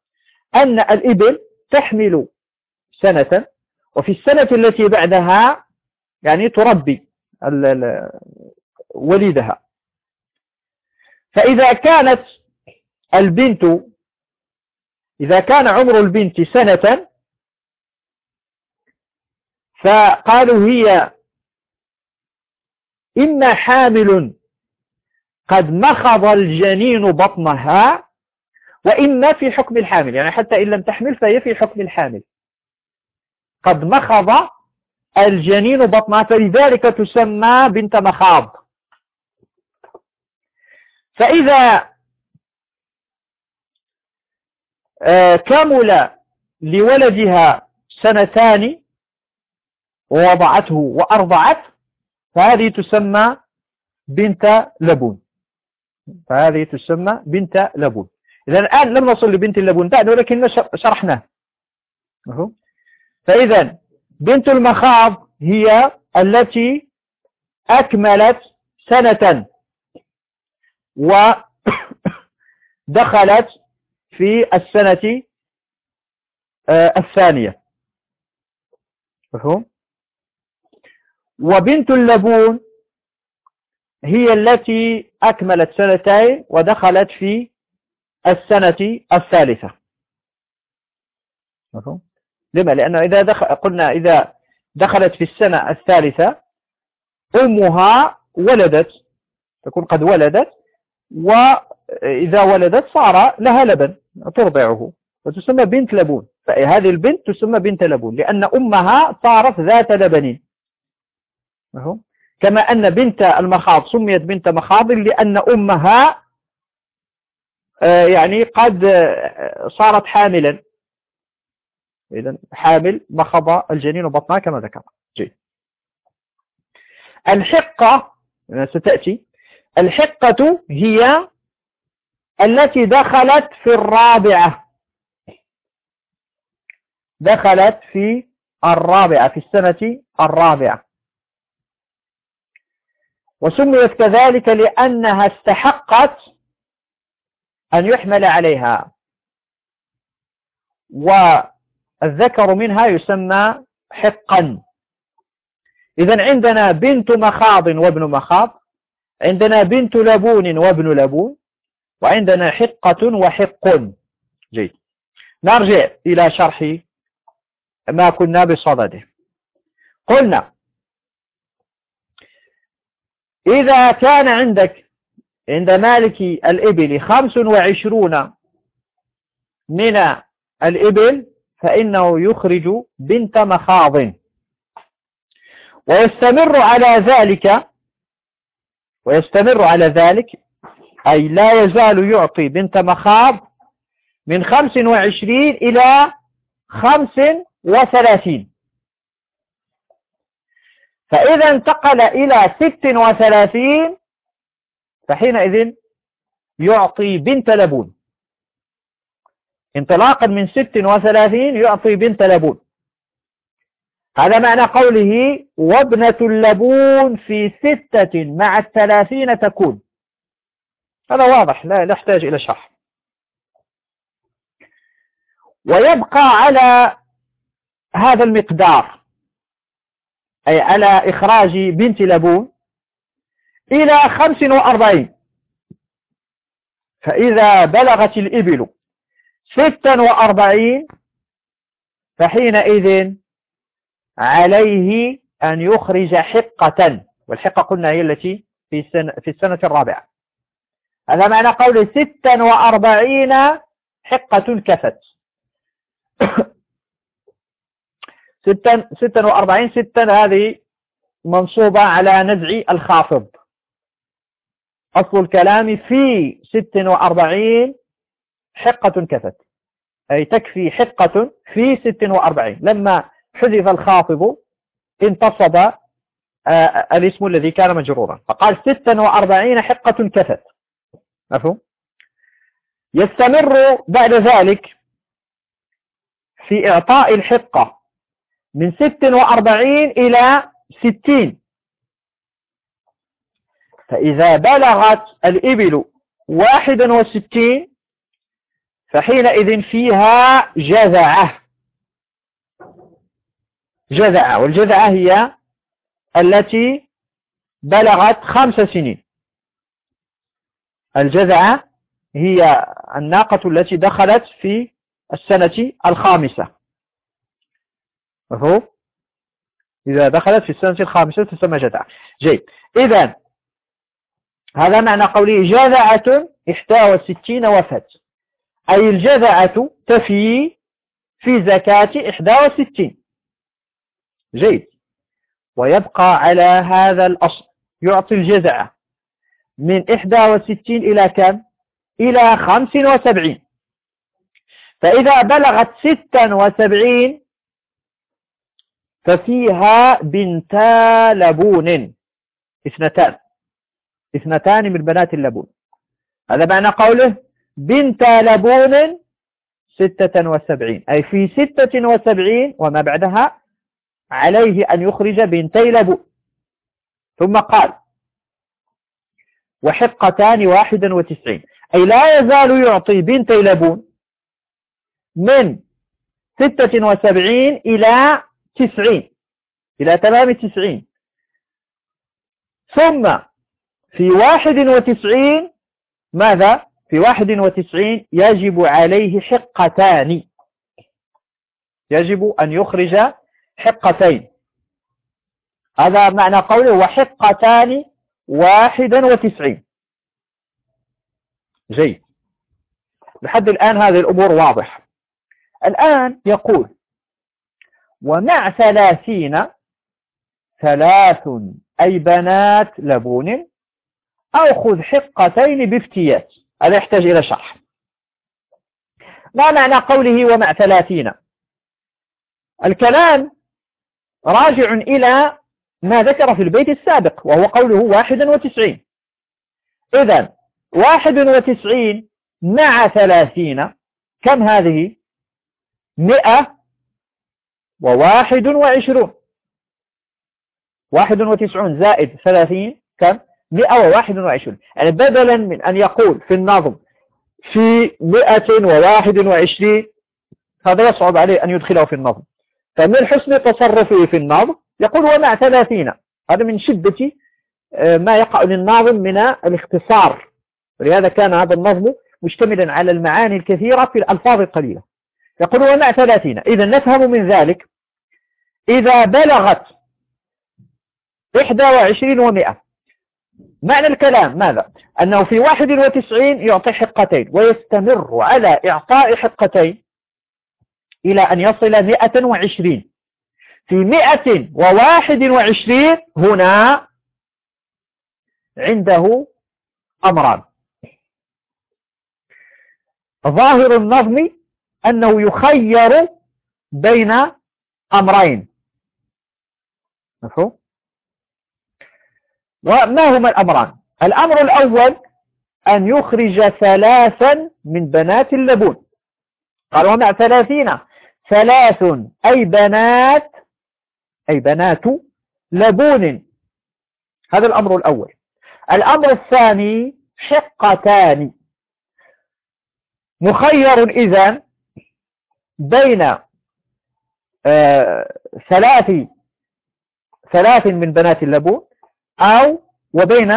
أن الإبل تحمل سنة وفي السنة التي بعدها يعني تربي وليدها. فإذا كانت البنت إذا كان عمر البنت سنة فقالوا هي إما حامل قد مخض الجنين بطنها وإما في حكم الحامل يعني حتى إن لم تحمل فهي في حكم الحامل. قد مخض الجنين بطنها فلذلك تسمى بنت مخاض. فإذا آه، كمل لولدها سنتان ووضعته وأرضعت فهذه تسمى بنت لبون. فهذه تسمى بنت لبون. إذا الآن لم نصل لبنت اللبون بعد ولكن شرحناه فإذا بنت المخاض هي التي أكملت سنة ودخلت في السنة آه، الثانية. مفهوم؟ وبنت اللبون هي التي أكملت سنتين ودخلت في السنة الثالثة. لما؟ لأنه إذا دخل قلنا إذا دخلت في السنة الثالثة أمها ولدت تكون قد ولدت وإذا ولدت صار لها لبن ترضعه وتسمى بنت لبون. فهذه البنت تسمى بنت لبون لأن أمها صارت ذات لبن. كما أن بنت المخاض سميت بنت مخاض لأن أمها آه، يعني قد آه، صارت حاملا. إذا حامل مخض الجنين بطنها كما ذكر جيد. الحقة ستأتي. الحقة هي التي دخلت في الرابعة. دخلت في الرابعة في السنة الرابعة. وسميت كذلك لأنها استحقت أن يحمل عليها. والذكر منها يسمى حقا. إذا عندنا بنت مخاض وابن مخاض عندنا بنت لبون وابن لبون وعندنا حقة وحق. جيد. نرجع إلى شرح ما كنا بصدده. قلنا إذا كان عندك عند مالك الإبل خمس وعشرون من الإبل فإنه يخرج بنت مخاض. ويستمر على ذلك ويستمر على ذلك أي لا يزال يعطي بنت مخاض من خمس وعشرين إلى خمس وثلاثين. فإذا انتقل إلى ست وثلاثين فحينئذ يعطي بنت لبون. انطلاقا من ست وثلاثين يعطي بنت لبون. هذا معنى قوله وابنة اللبون في ستة مع الثلاثين تكون. هذا واضح لا يحتاج إلى شرح. ويبقى على هذا المقدار. أي على إخراج بنت لبون إلى خمس وأربعين. فإذا بلغت الإبل ستا وأربعين فحينئذ عليه أن يخرج حقة والحقة قلنا هي التي في السنة, في السنة الرابعة. هذا معنى قول ستا وأربعين حقة كفت. ستا, ستا وأربعين ستا هذه منصوبة على نزع الخافض. أصل الكلام في ست وأربعين حقة كفت. أي تكفي حقة في ست وأربعين. لما حذف الخافض انتصب آه، الاسم الذي كان مجرورا. فقال ستا وأربعين حقة كفت. مفهوم؟ يستمر بعد ذلك في إعطاء الحقة. من ست وأربعين إلى ستين. فإذا بلغت الإبل واحدا وستين فحينئذ فيها جذعة جذعة والجذعة هي التي بلغت خمس سنين. الجذعة هي الناقة التي دخلت في السنة الخامسة. مفهوم؟ إذا دخلت في السنة الخامسة تسمى جذعة جيد. إذا هذا معنى قوله جذعة إحدى وستين وفت أي الجذعة تفي في زكاة إحدى وستين. جيد. ويبقى على هذا الأصل. يعطي الجذعة من إحدى وستين إلى كم؟ إلى خمس وسبعين. فإذا بلغت ستا وسبعين ففيها بنتا لبون. اثنتان. اثنتان من بنات اللبون. هذا معنى قوله بنت لبون ستة وسبعين. أي في ستة وسبعين وما بعدها عليه أن يخرج بنتي لبون. ثم قال وحقتان واحدا وتسعين. أي لا يزال يعطي بنتي لبون من ستة وسبعين إلى تسعين. إلى تمام تسعين. ثم في واحد وتسعين ماذا؟ في واحد وتسعين يجب عليه حقتان. يجب أن يخرج حقتين. هذا معنى قوله وحقتان واحدا وتسعين. جيد. لحد الآن هذه الأمور واضح الآن يقول ومع ثلاثين ثلاث أي بنات لبون أو خذ حقتين بافتيات هذا يحتاج إلى شرح. ما معنى قوله ومع ثلاثين؟ الكلام راجع إلى ما ذكر في البيت السابق وهو قوله واحد وتسعين. إذا واحد وتسعين مع ثلاثين كم هذه؟ مئة وواحد وعشرون. واحد وتسعون زائد ثلاثين كم؟ مئة وواحد وعشرون. يعني بدلا من أن يقول في النظم في مئة وواحد وعشرين هذا يصعب عليه أن يدخله في النظم. فمن حسن تصرفه في النظم يقول هو مع ثلاثين هذا من شدة آه، ما يقع للناظم من الاختصار. ولهذا كان هذا النظم مشتملا على المعاني الكثيرة في الألفاظ القليلة. يقول هو مع ثلاثين إذا نفهم من ذلك إذا بلغت إحدى وعشرين ومئة معنى الكلام ماذا؟ أنه في واحد وتسعين يعطي حقتين ويستمر على إعطاء حقتين إلى أن يصل مئة وعشرين. في مئة وواحد وعشرين هنا عنده أمران. ظاهر النظم أنه يخير بين أمرين. مفهوم؟ وما هما الأمران؟ الأمر الأول أن يخرج ثلاثا من بنات اللبون. قال ومع ثلاثين؟ ثلاث أي بنات أي بنات لبون. هذا الأمر الأول. الأمر الثاني حقتان مخير إذن بين آه ثلاث ثلاث من بنات اللبون أو وبين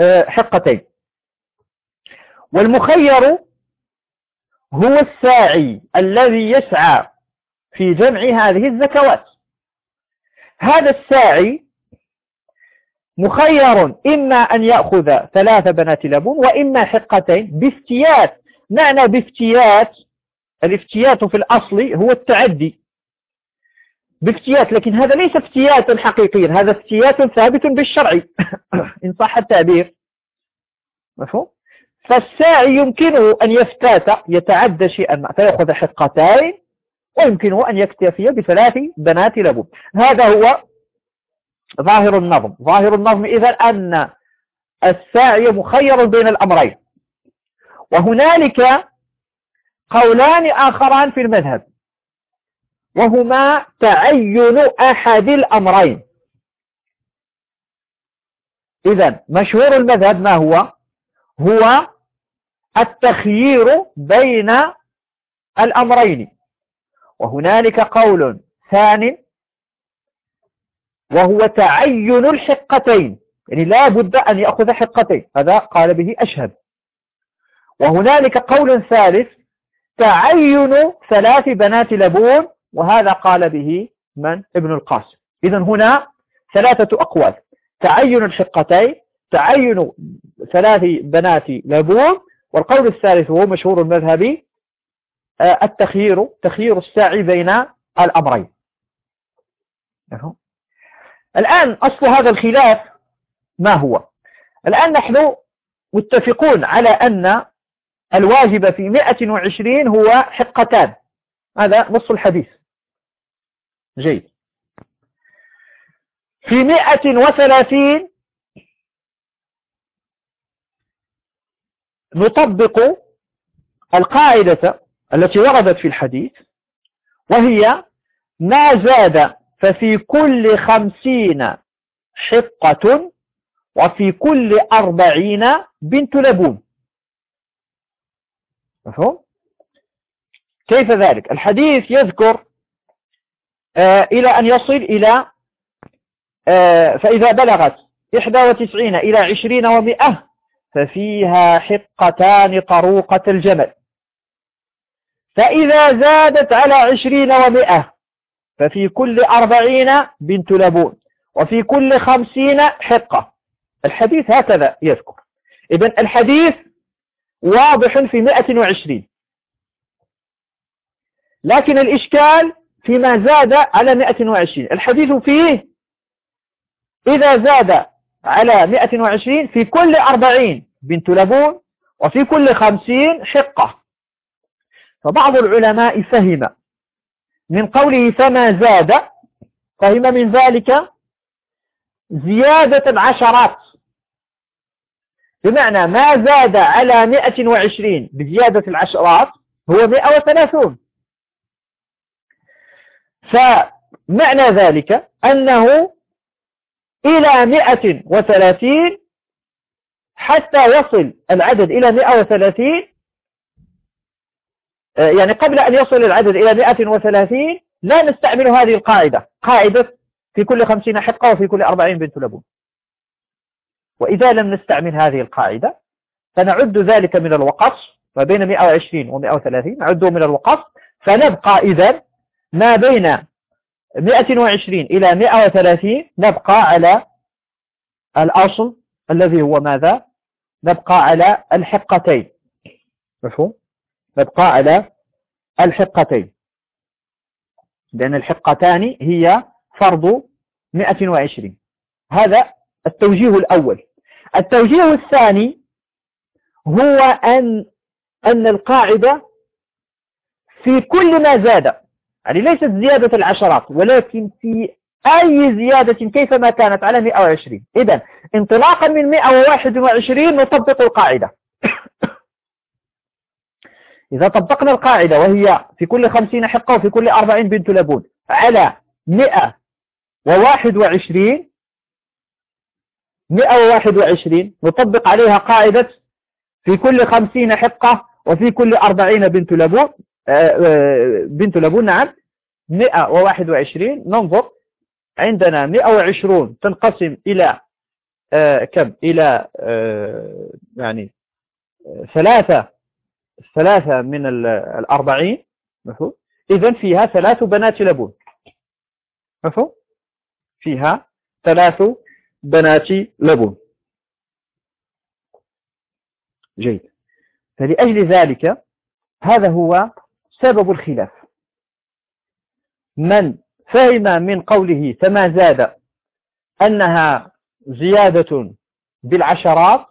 آه، حقتين. والمخير هو الساعي الذي يسعى في جمع هذه الزكوات. هذا الساعي مخير إما أن يأخذ ثلاث بنات لبون وإما حقتين بافتيات. معنى بافتيات الافتيات في الأصل هو التعدي. بافتيات لكن هذا ليس افتيات حقيقيا هذا افتيات ثابت بالشرع. إن صح التعبير. مفهوم؟ فالساعي يمكنه أن يفتات يتعدى شيئا ما فيأخذ حقتين ويمكنه أن يكتفي بثلاث بنات لبون هذا هو ظاهر النظم. ظاهر النظم إذا أن الساعي مخير بين الأمرين. وهنالك قولان آخران في المذهب. وهما تعين أحد الأمرين. إذا مشهور المذهب ما هو؟ هو التخيير بين الأمرين. وهنالك قول ثاني وهو تعين الحقتين. يعني لا بد أن يأخذ حقتين. هذا قال به أشهد. وهنالك قول ثالث تعين ثلاث بنات لبون وهذا قال به من؟ ابن القاسم. إذا هنا ثلاثة أقوال. تعين الحقتين تعين ثلاث بنات لبون والقول الثالث وهو مشهور المذهبي آه، التخيير تخيير الساعي بين الأمرين. الآن أصل هذا الخلاف ما هو؟ الآن نحن متفقون على أن الواجب في 120 هو حقتان. هذا نص الحديث. جيد. في 130 نطبق القاعدة التي وردت في الحديث وهي ما زاد ففي كل خمسين حقة وفي كل أربعين بنت لبون. مفهوم؟ كيف ذلك؟ الحديث يذكر إلى أن يصل إلى آه فإذا بلغت 91 إلى 20 ومئة ففيها حقتان طروقة الجمل. فإذا زادت على 20 ومئة ففي كل أربعين بنت لبون وفي كل خمسين حقة. الحديث هكذا يذكر. إذن الحديث واضح في مئة وعشرين. لكن الإشكال فيما زاد على مئة وعشرين. الحديث فيه إذا زاد على مئة وعشرين في كل أربعين بنت لبون وفي كل خمسين حقة فبعض العلماء فهم من قوله فما زاد فهم من ذلك زيادة العشرات بمعنى ما زاد على 120 بزيادة العشرات هو 130 فمعنى ذلك أنه إلى 130 حتى يصل العدد إلى 130 آه، يعني قبل أن يصل العدد إلى 130 لا نستعمل هذه القاعدة قاعدة في كل 50 حقة وفي كل 40 بنت لبون. وإذا لم نستعمل هذه القاعدة فنعد ذلك من الوقص ما بين 120 و 130 نعده من الوقص فنبقى إذا ما بين 120 إلى 130 نبقى على الأصل الذي هو ماذا؟ نبقى على الحقتين. مفهوم؟ نبقى على الحقتين. لأن الحقتان هي فرض 120 هذا التوجيه الأول. التوجيه الثاني هو أن أن القاعدة في كل ما زاد يعني ليست زيادة العشرات ولكن في أي زيادة كيفما كانت على 120 إذا انطلاقا من 121 نطبق القاعدة. إذا طبقنا القاعدة وهي في كل 50 حقة وفي كل 40 بنت لبون على 121 121 نطبق عليها قاعدة في كل 50 حقة وفي كل 40 بنت آه، بنت لبون نعم 121 ننظر عندنا 120 تنقسم إلى آه، كم؟ إلى يعني ثلاثة ثلاثة من الأربعين مفهوم؟ إذن فيها ثلاث بنات لبون مفهوم؟ فيها ثلاث بنات لبون جيد. فلأجل ذلك هذا هو سبب الخلاف. من فهم من قوله فما زاد أنها زيادة بالعشرات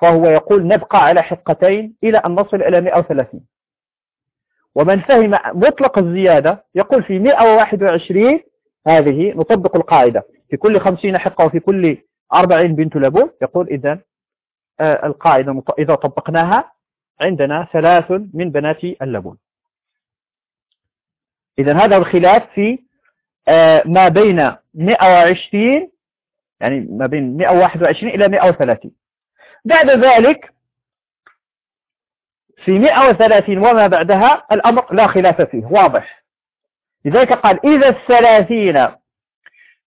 فهو يقول نبقى على حقتين إلى أن نصل إلى 130 ومن فهم مطلق الزيادة يقول في 121 هذه نطبق القاعدة. في كل 50 حقة وفي كل 40 بنت لبون يقول إذا آه، القاعدة إذا طبقناها عندنا ثلاث من بنات اللبون إذا هذا الخلاف في آه، ما بين 120 يعني ما بين 121 إلى 130 بعد ذلك في 130 وما بعدها الأمر لا خلاف فيه واضح. لذلك قال إذا الثلاثين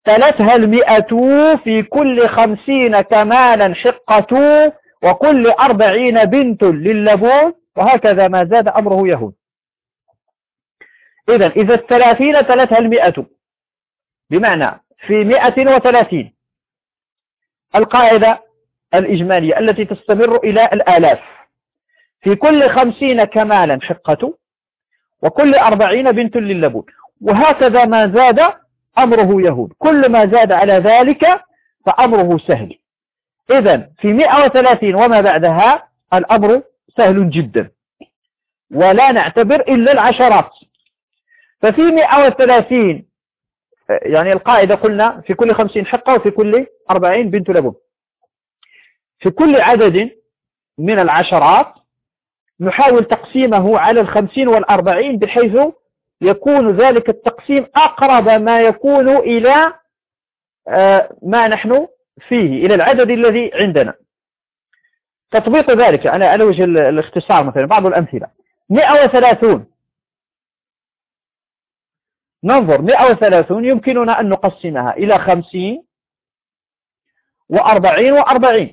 تلتها المئة في كل خمسين كمالا حقة وكل أربعين بنت للبون وهكذا ما زاد أمره يهود. إذا إذا الثلاثين تلتها المئة. بمعنى في مئة وثلاثين. القاعدة الإجمالية التي تستمر إلى الآلاف. في كل خمسين كمالا حقة وكل أربعين بنت للبون وهكذا ما زاد أمره يهود. كل ما زاد على ذلك فأمره سهل. إذا في 130 وما بعدها الأمر سهل جدا. ولا نعتبر إلا العشرات. ففي 130 يعني القاعدة قلنا في كل 50 حقة وفي كل 40 بنت لبن. في كل عدد من العشرات نحاول تقسيمه على الخمسين والأربعين بحيث يكون ذلك التقسيم أقرب ما يكون إلى آه، ما نحن فيه إلى العدد الذي عندنا. تطبيق ذلك على على وجه الاختصار مثلا بعض الأمثلة. 130 ننظر 130 يمكننا أن نقسمها إلى 50 و40 و40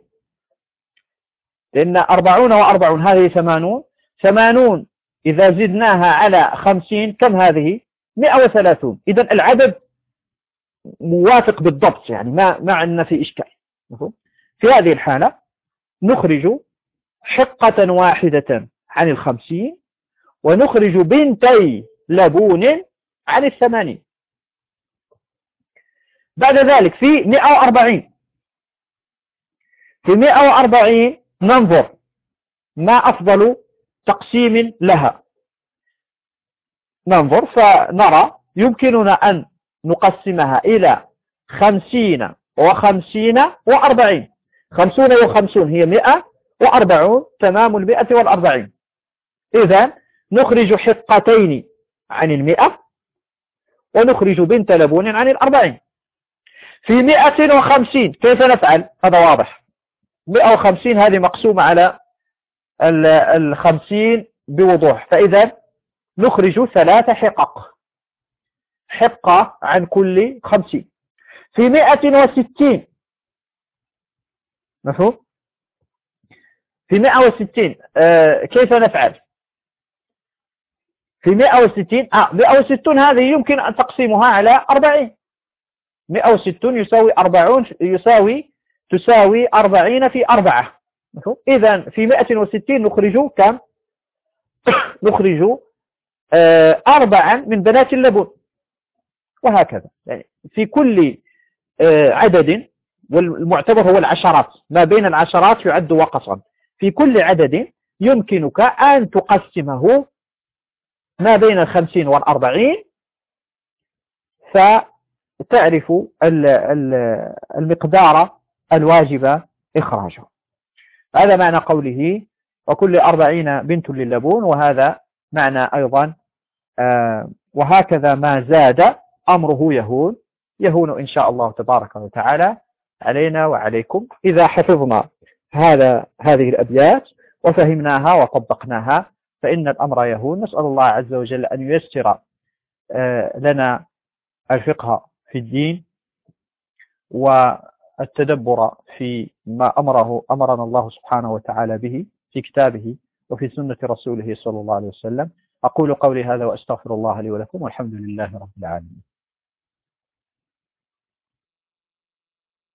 لأن 40 و40 هذه 80 80 إذا زدناها على 50 كم هذه؟ 130 إذا العدد موافق بالضبط يعني ما ما عندنا في إشكال. في هذه الحالة نخرج حقة واحدة عن الخمسين ونخرج بنتي لبون عن الثمانين. بعد ذلك في 140 في 140 ننظر ما أفضل تقسيم لها. ننظر فنرى يمكننا أن نقسمها إلى خمسين وخمسين وأربعين. خمسون وخمسون هي مئة وأربعون تمام المئة والأربعين. إذا نخرج حقتين عن المئة. ونخرج بنت لبون عن الأربعين. في مئة وخمسين كيف نفعل؟ هذا واضح. مئة وخمسين هذه مقسومة على الخمسين بوضوح. فإذا نخرج ثلاث حقق. حقة عن كل خمسين. في مئة وستين مفهوم؟ في مئة وستين آه كيف نفعل؟ في مئة وستين آه مئة وستون هذه يمكن أن تقسيمها على أربعين. مئة وستون يساوي أربعون يساوي تساوي أربعين في أربعة. إذا في 160 نخرج كم؟ نخرج آه، أربعا من بنات اللبن. وهكذا. يعني في كل آه، عدد والمعتبر هو العشرات. ما بين العشرات يعد وقصا. في كل عدد يمكنك أن تقسمه ما بين الخمسين والأربعين فتعرف المقدار الواجب إخراجه. هذا معنى قوله وكل أربعين بنت للبون وهذا معنى أيضا آه وهكذا ما زاد أمره يهون يهون إن شاء الله تبارك وتعالى علينا وعليكم. إذا حفظنا هذا هذه الأبيات وفهمناها وطبقناها فإن الأمر يهون. نسأل الله عز وجل أن ييسر آه لنا الفقه في الدين و التدبر في ما أمره أمرنا الله سبحانه وتعالى به في كتابه وفي سنة رسوله صلى الله عليه وسلم. أقول قولي هذا وأستغفر الله لي ولكم والحمد لله رب العالمين.